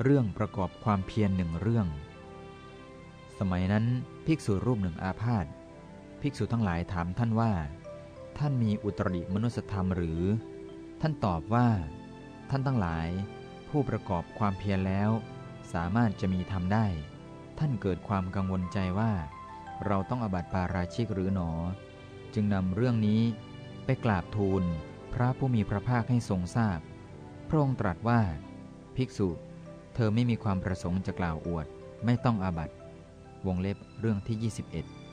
เรื่องประกอบความเพียรหนึ่งเรื่อง สมัยนั้นภิกษุรูปหนึ่งอาพาธภิกษุทั้งหลายถามท่านว่า ท่านมีอุตริมนุสธรรมหรือ ท่านตอบว่า ท่านทั้งหลาย ผู้ประกอบความเพียรแล้ว สามารถจะมีทำได้ ท่านเกิดความกังวลใจว่า เราต้องอบัติปาราชิกหรือหนอ จึงนำเรื่องนี้ไปกราบทูลพระผู้มีพระภาคให้ทรงทราบ พระองค์ตรัสว่า ภิกษุ เธอไม่มีความประสงค์จะกล่าวอวด ไม่ต้องอาบัตวงเล็บเรื่องที่ 21